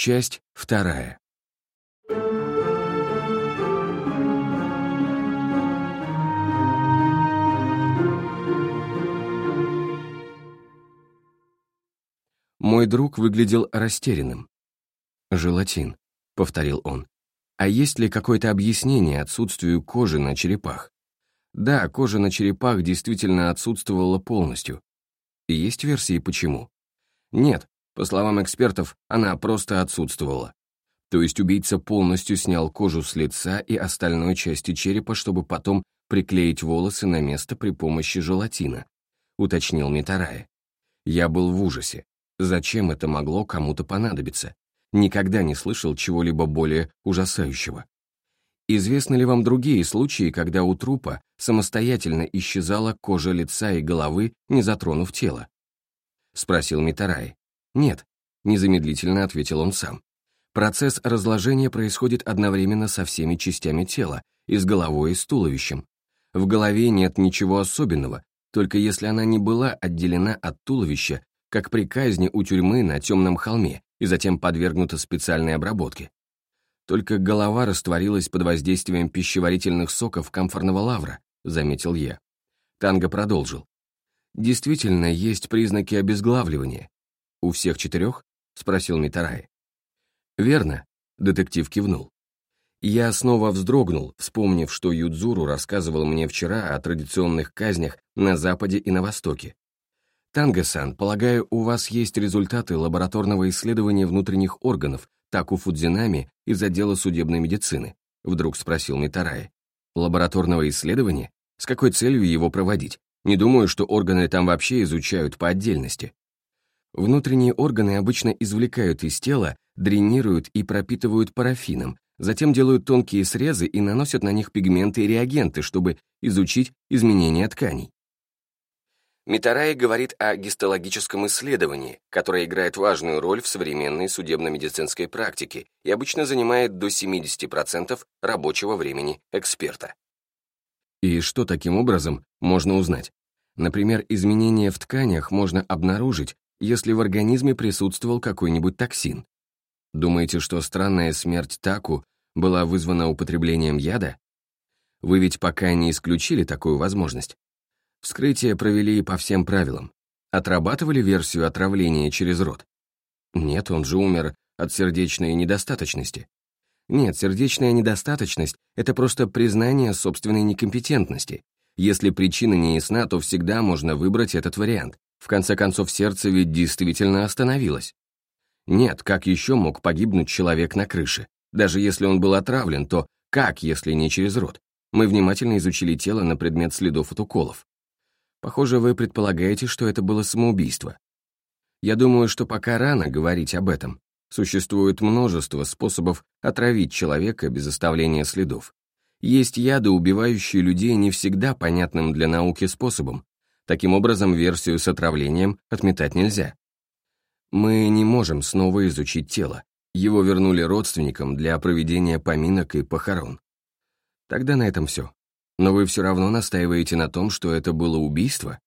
Часть вторая. Мой друг выглядел растерянным. «Желатин», — повторил он. «А есть ли какое-то объяснение отсутствию кожи на черепах?» Да, кожа на черепах действительно отсутствовала полностью. Есть версии, почему? Нет, по словам экспертов, она просто отсутствовала. То есть убийца полностью снял кожу с лица и остальной части черепа, чтобы потом приклеить волосы на место при помощи желатина, уточнил Митарая. Я был в ужасе. Зачем это могло кому-то понадобиться? Никогда не слышал чего-либо более ужасающего. Известны ли вам другие случаи, когда у трупа самостоятельно исчезала кожа лица и головы, не затронув тело? Спросил Митарай. Нет, незамедлительно ответил он сам. Процесс разложения происходит одновременно со всеми частями тела, и с головой, и с туловищем. В голове нет ничего особенного, только если она не была отделена от туловища как при казни у тюрьмы на темном холме и затем подвергнута специальной обработке. Только голова растворилась под воздействием пищеварительных соков камфорного лавра, заметил я. Танго продолжил. Действительно, есть признаки обезглавливания. У всех четырех? Спросил Митарай. Верно, детектив кивнул. Я снова вздрогнул, вспомнив, что Юдзуру рассказывал мне вчера о традиционных казнях на Западе и на Востоке. Танго-сан, полагаю, у вас есть результаты лабораторного исследования внутренних органов Таку Фудзинами из отдела судебной медицины? Вдруг спросил Митарай. Лабораторного исследования? С какой целью его проводить? Не думаю, что органы там вообще изучают по отдельности. Внутренние органы обычно извлекают из тела, дренируют и пропитывают парафином, затем делают тонкие срезы и наносят на них пигменты и реагенты, чтобы изучить изменения тканей. Митараи говорит о гистологическом исследовании, которое играет важную роль в современной судебно-медицинской практике и обычно занимает до 70% рабочего времени эксперта. И что таким образом можно узнать? Например, изменения в тканях можно обнаружить, если в организме присутствовал какой-нибудь токсин. Думаете, что странная смерть Таку была вызвана употреблением яда? Вы ведь пока не исключили такую возможность. Вскрытие провели по всем правилам. Отрабатывали версию отравления через рот? Нет, он же умер от сердечной недостаточности. Нет, сердечная недостаточность — это просто признание собственной некомпетентности. Если причина не ясна, то всегда можно выбрать этот вариант. В конце концов, сердце ведь действительно остановилось. Нет, как еще мог погибнуть человек на крыше? Даже если он был отравлен, то как, если не через рот? Мы внимательно изучили тело на предмет следов от уколов. Похоже, вы предполагаете, что это было самоубийство. Я думаю, что пока рано говорить об этом. Существует множество способов отравить человека без оставления следов. Есть яды, убивающие людей не всегда понятным для науки способом. Таким образом, версию с отравлением отметать нельзя. Мы не можем снова изучить тело. Его вернули родственникам для проведения поминок и похорон. Тогда на этом все. Но вы все равно настаиваете на том, что это было убийство?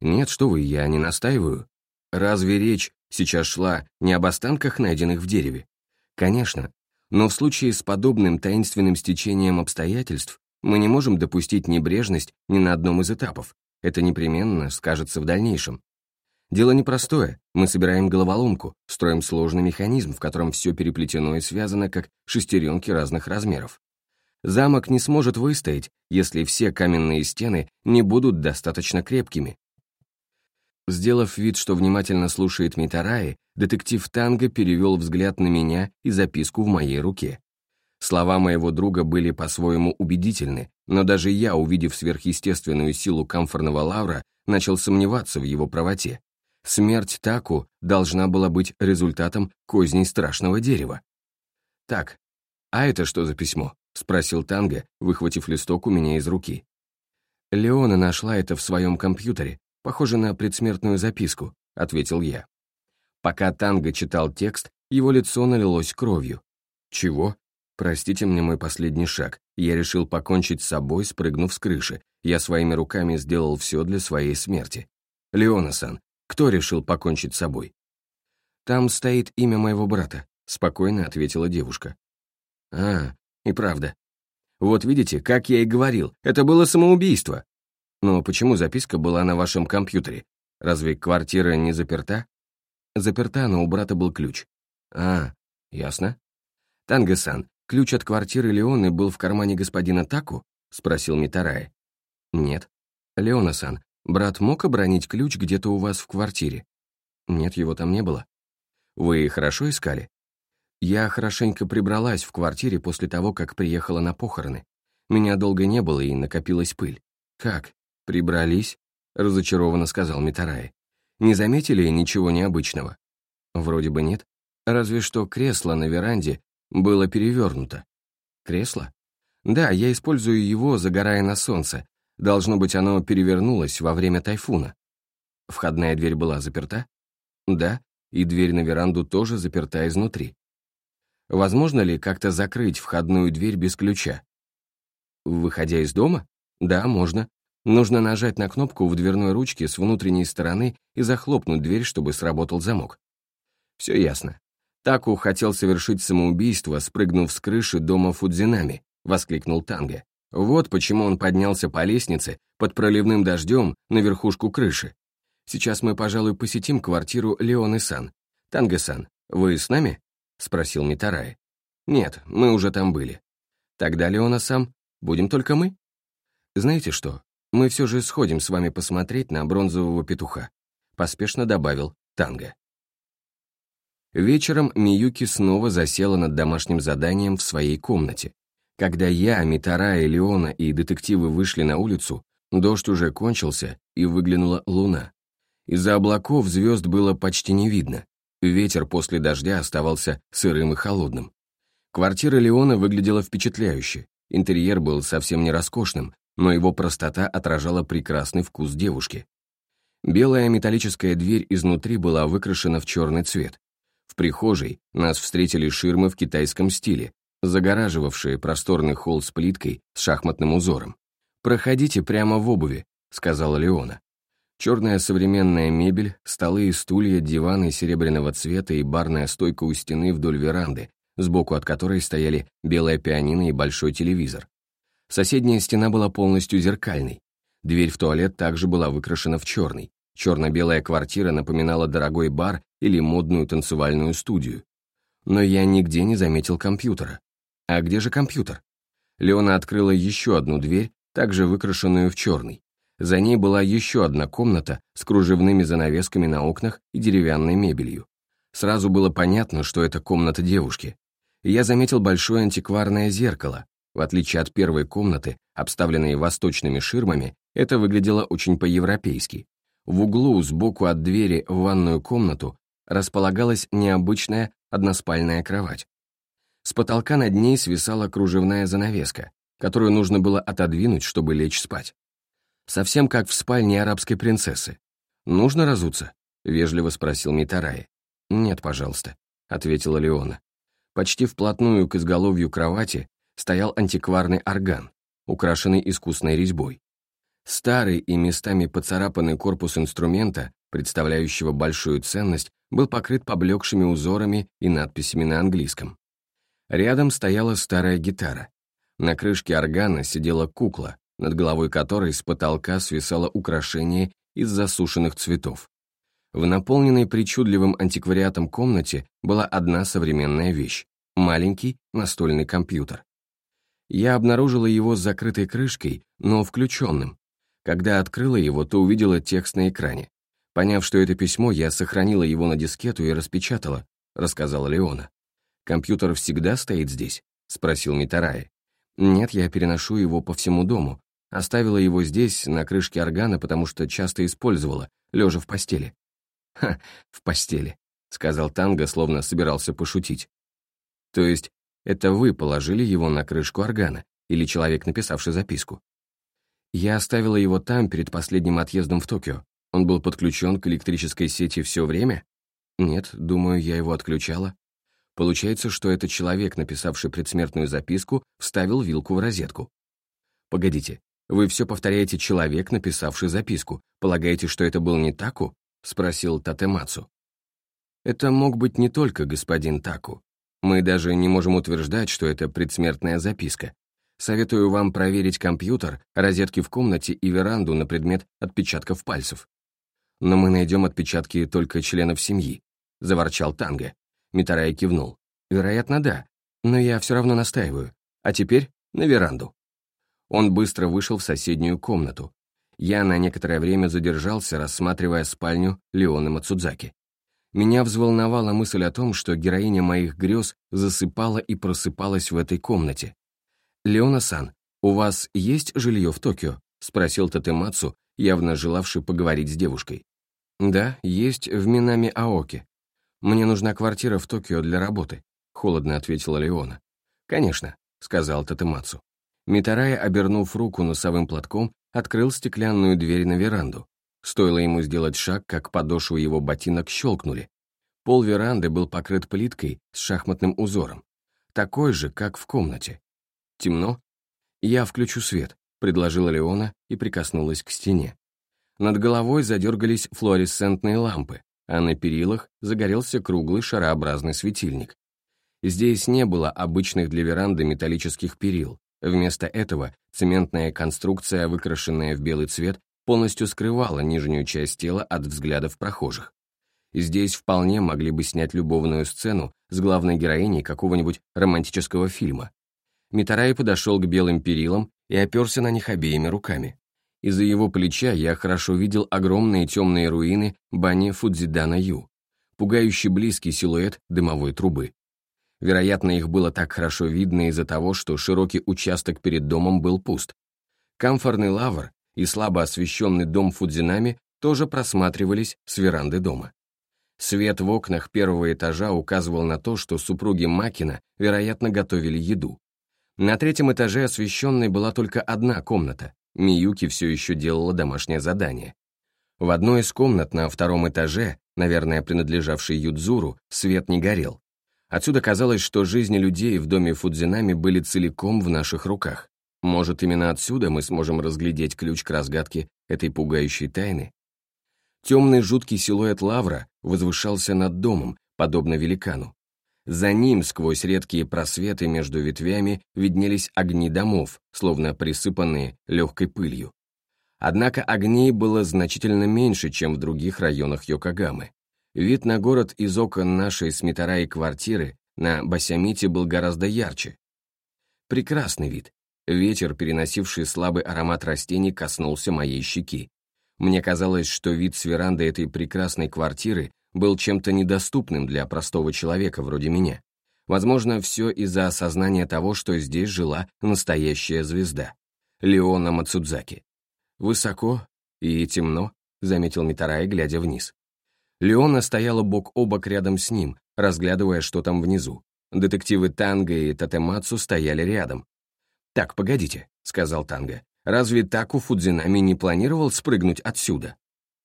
Нет, что вы, я не настаиваю. Разве речь сейчас шла не об останках, найденных в дереве? Конечно. Но в случае с подобным таинственным стечением обстоятельств мы не можем допустить небрежность ни на одном из этапов. Это непременно скажется в дальнейшем. Дело непростое. Мы собираем головоломку, строим сложный механизм, в котором все переплетено и связано, как шестеренки разных размеров. Замок не сможет выстоять, если все каменные стены не будут достаточно крепкими. Сделав вид, что внимательно слушает Митараи, детектив Танго перевел взгляд на меня и записку в моей руке. Слова моего друга были по-своему убедительны, но даже я, увидев сверхъестественную силу камфорного лавра, начал сомневаться в его правоте. Смерть Таку должна была быть результатом козней страшного дерева. Так, а это что за письмо? — спросил Танго, выхватив листок у меня из руки. «Леона нашла это в своем компьютере, похоже на предсмертную записку», — ответил я. Пока Танго читал текст, его лицо налилось кровью. «Чего?» «Простите мне мой последний шаг. Я решил покончить с собой, спрыгнув с крыши. Я своими руками сделал все для своей смерти. Леона-сан, кто решил покончить с собой?» «Там стоит имя моего брата», спокойно ответила девушка. А, и правда. Вот видите, как я и говорил, это было самоубийство. Но почему записка была на вашем компьютере? Разве квартира не заперта? Заперта, но у брата был ключ. А, ясно. Танго-сан, ключ от квартиры Леоны был в кармане господина Таку? Спросил Митарай. Нет. Леона-сан, брат мог обронить ключ где-то у вас в квартире? Нет, его там не было. Вы хорошо искали? Я хорошенько прибралась в квартире после того, как приехала на похороны. Меня долго не было и накопилась пыль. Как? Прибрались? Разочарованно сказал Митарай. Не заметили ничего необычного? Вроде бы нет. Разве что кресло на веранде было перевернуто. Кресло? Да, я использую его, загорая на солнце. Должно быть, оно перевернулось во время тайфуна. Входная дверь была заперта? Да, и дверь на веранду тоже заперта изнутри. Возможно ли как-то закрыть входную дверь без ключа? Выходя из дома? Да, можно. Нужно нажать на кнопку в дверной ручке с внутренней стороны и захлопнуть дверь, чтобы сработал замок. Все ясно. Таку хотел совершить самоубийство, спрыгнув с крыши дома Фудзинами, воскликнул Танге. Вот почему он поднялся по лестнице под проливным дождем на верхушку крыши. Сейчас мы, пожалуй, посетим квартиру Леоны-сан. Танге-сан, вы с нами? — спросил Митарай. «Нет, мы уже там были. Тогда, Леона сам, будем только мы? Знаете что, мы все же сходим с вами посмотреть на бронзового петуха», — поспешно добавил Танго. Вечером Миюки снова засела над домашним заданием в своей комнате. Когда я, Митарай, Леона и детективы вышли на улицу, дождь уже кончился, и выглянула луна. Из-за облаков звезд было почти не видно, Ветер после дождя оставался сырым и холодным. Квартира Леона выглядела впечатляюще. Интерьер был совсем не роскошным, но его простота отражала прекрасный вкус девушки. Белая металлическая дверь изнутри была выкрашена в черный цвет. Прихожей нас встретили ширмы в китайском стиле, загораживавшие просторный холл с плиткой с шахматным узором. «Проходите прямо в обуви», — сказала Леона. Черная современная мебель, столы и стулья, диваны серебряного цвета и барная стойка у стены вдоль веранды, сбоку от которой стояли белая пианино и большой телевизор. Соседняя стена была полностью зеркальной. Дверь в туалет также была выкрашена в черный. Черно-белая квартира напоминала дорогой бар или модную танцевальную студию. Но я нигде не заметил компьютера. А где же компьютер? Леона открыла еще одну дверь, также выкрашенную в черный. За ней была еще одна комната с кружевными занавесками на окнах и деревянной мебелью. Сразу было понятно, что это комната девушки. Я заметил большое антикварное зеркало. В отличие от первой комнаты, обставленной восточными ширмами, это выглядело очень по-европейски. В углу, сбоку от двери в ванную комнату, располагалась необычная односпальная кровать. С потолка над ней свисала кружевная занавеска, которую нужно было отодвинуть, чтобы лечь спать. Совсем как в спальне арабской принцессы. «Нужно разуться?» — вежливо спросил Митарай. «Нет, пожалуйста», — ответила Леона. Почти вплотную к изголовью кровати стоял антикварный орган, украшенный искусной резьбой. Старый и местами поцарапанный корпус инструмента, представляющего большую ценность, был покрыт поблекшими узорами и надписями на английском. Рядом стояла старая гитара. На крышке органа сидела кукла, над головой которой с потолка свисало украшение из засушенных цветов. В наполненной причудливым антиквариатом комнате была одна современная вещь — маленький настольный компьютер. Я обнаружила его с закрытой крышкой, но включенным. Когда открыла его, то увидела текст на экране. Поняв, что это письмо, я сохранила его на дискету и распечатала, рассказала Леона. «Компьютер всегда стоит здесь?» — спросил Митарай. «Нет, я переношу его по всему дому. Оставила его здесь, на крышке органа, потому что часто использовала, лежа в постели. «Ха, в постели», — сказал Танго, словно собирался пошутить. «То есть это вы положили его на крышку органа, или человек, написавший записку?» «Я оставила его там перед последним отъездом в Токио. Он был подключен к электрической сети все время?» «Нет, думаю, я его отключала». Получается, что этот человек, написавший предсмертную записку, вставил вилку в розетку. Погодите, вы все повторяете «человек, написавший записку». Полагаете, что это был не Таку?» — спросил Татемацу. Это мог быть не только господин Таку. Мы даже не можем утверждать, что это предсмертная записка. Советую вам проверить компьютер, розетки в комнате и веранду на предмет отпечатков пальцев. Но мы найдем отпечатки только членов семьи», — заворчал Танго. Митарай кивнул. «Вероятно, да, но я все равно настаиваю. А теперь на веранду». Он быстро вышел в соседнюю комнату. Я на некоторое время задержался, рассматривая спальню Леоны Мацудзаки. Меня взволновала мысль о том, что героиня моих грез засыпала и просыпалась в этой комнате. «Леона-сан, у вас есть жилье в Токио?» — спросил Татемацу, явно желавший поговорить с девушкой. «Да, есть в Минами Аоке. Мне нужна квартира в Токио для работы», — холодно ответила Леона. «Конечно», — сказал Татемацу. Митарая, обернув руку носовым платком, открыл стеклянную дверь на веранду. Стоило ему сделать шаг, как подошвы его ботинок щелкнули. Пол веранды был покрыт плиткой с шахматным узором, такой же, как в комнате. Темно? Я включу свет, предложила Леона и прикоснулась к стене. Над головой задергались флуоресцентные лампы, а на перилах загорелся круглый шарообразный светильник. Здесь не было обычных для веранды металлических перил. Вместо этого цементная конструкция, выкрашенная в белый цвет, полностью скрывала нижнюю часть тела от взглядов прохожих. Здесь вполне могли бы снять любовную сцену с главной героиней какого-нибудь романтического фильма. Митарай подошел к белым перилам и оперся на них обеими руками. Из-за его плеча я хорошо видел огромные темные руины бани Фудзидана-Ю, пугающий близкий силуэт дымовой трубы. Вероятно, их было так хорошо видно из-за того, что широкий участок перед домом был пуст. Камфорный лавр и слабо освещенный дом Фудзинами тоже просматривались с веранды дома. Свет в окнах первого этажа указывал на то, что супруги Макина, вероятно, готовили еду. На третьем этаже освещенной была только одна комната. Миюки все еще делала домашнее задание. В одной из комнат на втором этаже, наверное, принадлежавшей Юдзуру, свет не горел. Отсюда казалось, что жизни людей в доме Фудзинами были целиком в наших руках. Может, именно отсюда мы сможем разглядеть ключ к разгадке этой пугающей тайны? Темный жуткий силуэт лавра возвышался над домом, подобно великану. За ним, сквозь редкие просветы между ветвями, виднелись огни домов, словно присыпанные легкой пылью. Однако огней было значительно меньше, чем в других районах Йокогамы. Вид на город из окон нашей с Митараи квартиры на Басямите был гораздо ярче. Прекрасный вид, Ветер, переносивший слабый аромат растений, коснулся моей щеки. Мне казалось, что вид с веранды этой прекрасной квартиры был чем-то недоступным для простого человека вроде меня. Возможно, все из-за осознания того, что здесь жила настоящая звезда. Леона Мацудзаки. «Высоко и темно», — заметил Митарай, глядя вниз. Леона стояла бок о бок рядом с ним, разглядывая, что там внизу. Детективы Танго и Татемацу стояли рядом, «Так, погодите», — сказал Танго. «Разве Таку Фудзинами не планировал спрыгнуть отсюда?»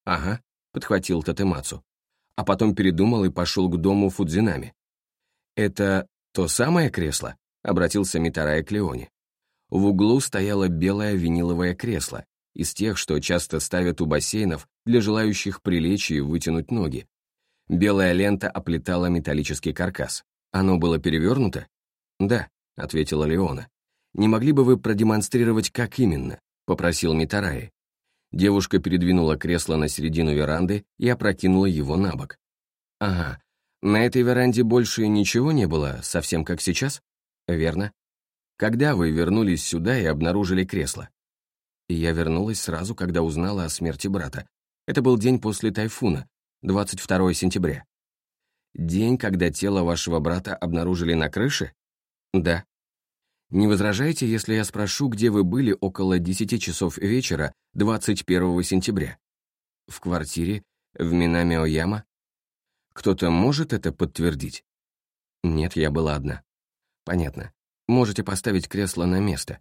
«Ага», — подхватил Татемацу. А потом передумал и пошел к дому Фудзинами. «Это то самое кресло?» — обратился Митарая к Леоне. В углу стояло белое виниловое кресло, из тех, что часто ставят у бассейнов для желающих прилечь и вытянуть ноги. Белая лента оплетала металлический каркас. Оно было перевернуто? «Да», — ответила Леона. «Не могли бы вы продемонстрировать, как именно?» — попросил Митараи. Девушка передвинула кресло на середину веранды и опрокинула его на бок. «Ага, на этой веранде больше ничего не было, совсем как сейчас?» «Верно. Когда вы вернулись сюда и обнаружили кресло?» Я вернулась сразу, когда узнала о смерти брата. Это был день после тайфуна, 22 сентября. День, когда тело вашего брата обнаружили на крыше? Да. Не возражаете, если я спрошу, где вы были около 10 часов вечера 21 сентября? В квартире, в Минами-Ояма? Кто-то может это подтвердить? Нет, я была одна. Понятно. Можете поставить кресло на место.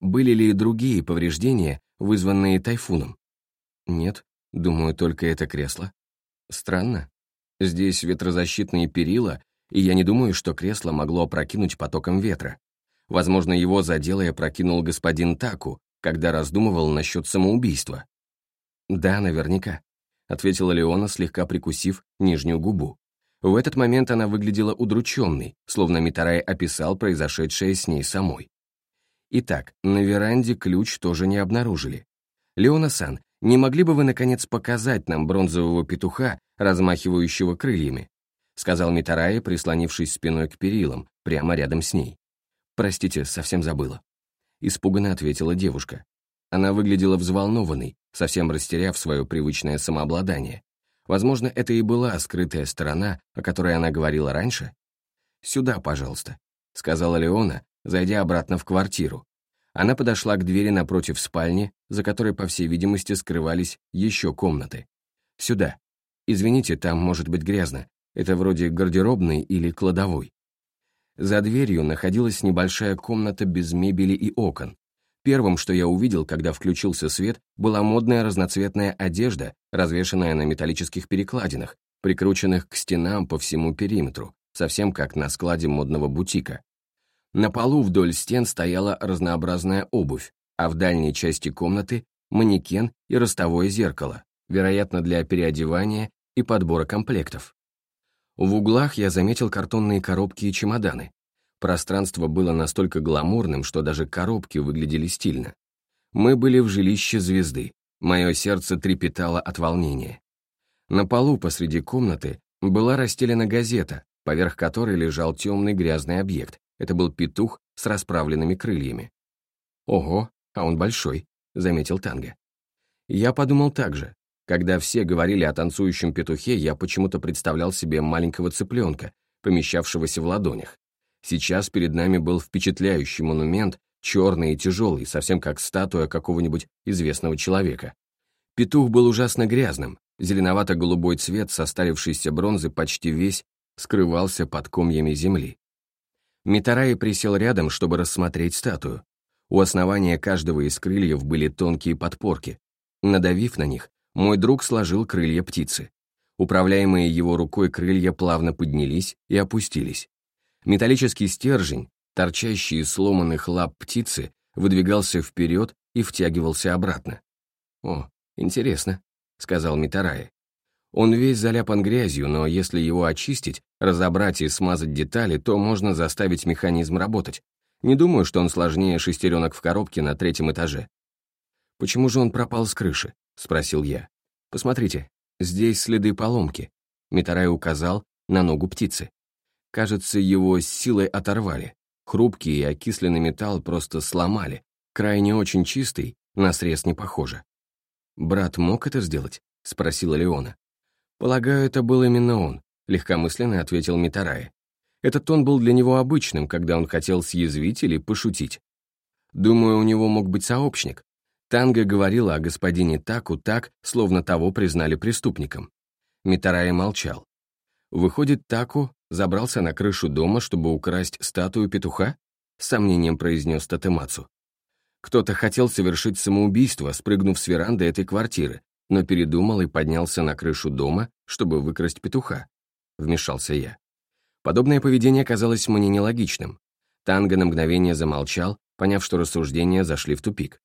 Были ли другие повреждения, вызванные тайфуном? Нет, думаю, только это кресло. Странно. Здесь ветрозащитные перила, и я не думаю, что кресло могло опрокинуть потоком ветра. Возможно, его задел и опрокинул господин Таку, когда раздумывал насчет самоубийства. «Да, наверняка», — ответила Леона, слегка прикусив нижнюю губу. В этот момент она выглядела удрученной, словно Митарай описал произошедшее с ней самой. Итак, на веранде ключ тоже не обнаружили. Леона-сан, не могли бы вы, наконец, показать нам бронзового петуха, размахивающего крыльями?» сказал Митарай, прислонившись спиной к перилам, прямо рядом с ней. «Простите, совсем забыла». Испуганно ответила девушка. Она выглядела взволнованной, совсем растеряв свое привычное самообладание. Возможно, это и была скрытая сторона, о которой она говорила раньше. «Сюда, пожалуйста», — сказала Леона, зайдя обратно в квартиру. Она подошла к двери напротив спальни, за которой, по всей видимости, скрывались еще комнаты. «Сюда. Извините, там может быть грязно. Это вроде гардеробной или кладовой». За дверью находилась небольшая комната без мебели и окон. Первым, что я увидел, когда включился свет, была модная разноцветная одежда, развешанная на металлических перекладинах, прикрученных к стенам по всему периметру, совсем как на складе модного бутика. На полу вдоль стен стояла разнообразная обувь, а в дальней части комнаты — манекен и ростовое зеркало, вероятно, для переодевания и подбора комплектов. В углах я заметил картонные коробки и чемоданы. Пространство было настолько гламурным, что даже коробки выглядели стильно. Мы были в жилище звезды. Мое сердце трепетало от волнения. На полу посреди комнаты была расстелена газета, поверх которой лежал темный грязный объект, это был петух с расправленными крыльями. «Ого, а он большой», — заметил Танго. Я подумал так же. Когда все говорили о танцующем петухе, я почему-то представлял себе маленького цыпленка, помещавшегося в ладонях. Сейчас перед нами был впечатляющий монумент, черный и тяжелый, совсем как статуя какого-нибудь известного человека. Петух был ужасно грязным, зеленовато-голубой цвет состарившейся бронзы почти весь скрывался под комьями земли. Митараи присел рядом, чтобы рассмотреть статую. У основания каждого из крыльев были тонкие подпорки. Надавив на них, мой друг сложил крылья птицы. Управляемые его рукой крылья плавно поднялись и опустились. Металлический стержень, торчащий из сломанных лап птицы, выдвигался вперед и втягивался обратно. «О, интересно», — сказал Митараи. Он весь заляпан грязью, но если его очистить, разобрать и смазать детали, то можно заставить механизм работать. Не думаю, что он сложнее шестеренок в коробке на третьем этаже. «Почему же он пропал с крыши?» — спросил я. «Посмотрите, здесь следы поломки». Митарай указал на ногу птицы. Кажется, его силой оторвали. Хрупкий и окисленный металл просто сломали. Крайне очень чистый, на срез не похоже. «Брат мог это сделать?» — спросила Леона. «Полагаю, это был именно он», — легкомысленно ответил Митарай. Этот тон был для него обычным, когда он хотел съязвить или пошутить. Думаю, у него мог быть сообщник. Танго говорила о господине Таку так, словно того признали преступником. Митарай молчал. Выходит, Таку забрался на крышу дома, чтобы украсть статую петуха? С сомнением произнес Татемацу. Кто-то хотел совершить самоубийство, спрыгнув с веранды этой квартиры, но передумал и поднялся на крышу дома, чтобы выкрасть петуха. Вмешался я. Подобное поведение казалось мне нелогичным. Танго на мгновение замолчал, поняв, что рассуждения зашли в тупик.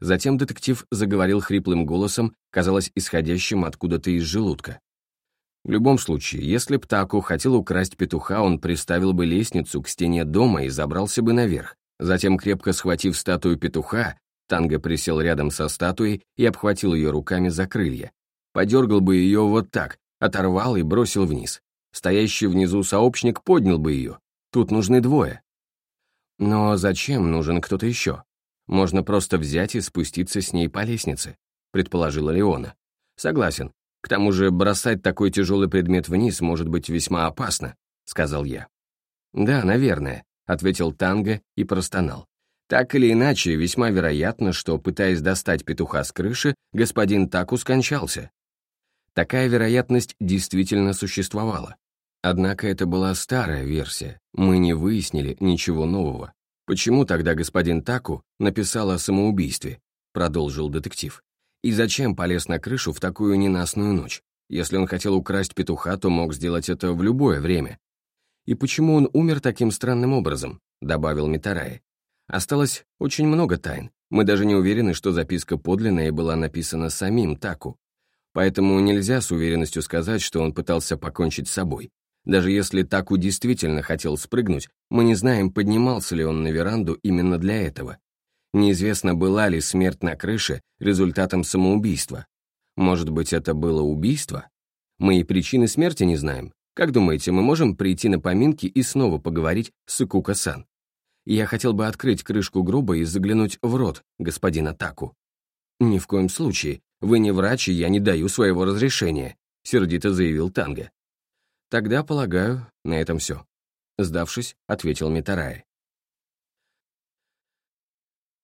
Затем детектив заговорил хриплым голосом, казалось, исходящим откуда-то из желудка. В любом случае, если Птаку хотел украсть петуха, он приставил бы лестницу к стене дома и забрался бы наверх. Затем, крепко схватив статую петуха, Танго присел рядом со статуей и обхватил ее руками за крылья. Подергал бы ее вот так, оторвал и бросил вниз. Стоящий внизу сообщник поднял бы ее. Тут нужны двое. Но зачем нужен кто-то еще? Можно просто взять и спуститься с ней по лестнице, предположила Леона. Согласен. К тому же бросать такой тяжелый предмет вниз может быть весьма опасно, сказал я. Да, наверное, ответил Танго и простонал. Так или иначе, весьма вероятно, что, пытаясь достать петуха с крыши, господин Таку скончался. Такая вероятность действительно существовала. Однако это была старая версия, мы не выяснили ничего нового. Почему тогда господин Таку написал о самоубийстве? Продолжил детектив. И зачем полез на крышу в такую ненастную ночь? Если он хотел украсть петуха, то мог сделать это в любое время. И почему он умер таким странным образом? Добавил Митарай. Осталось очень много тайн. Мы даже не уверены, что записка подлинная была написана самим Таку. Поэтому нельзя с уверенностью сказать, что он пытался покончить с собой. Даже если Таку действительно хотел спрыгнуть, мы не знаем, поднимался ли он на веранду именно для этого. Неизвестно, была ли смерть на крыше результатом самоубийства. Может быть, это было убийство? Мы и причины смерти не знаем. Как думаете, мы можем прийти на поминки и снова поговорить с Икука-сан? Я хотел бы открыть крышку гроба и заглянуть в рот господина Таку. Ни в коем случае. Вы не врач, и я не даю своего разрешения, сердито заявил Танго. Тогда, полагаю, на этом все. Сдавшись, ответил Митарай.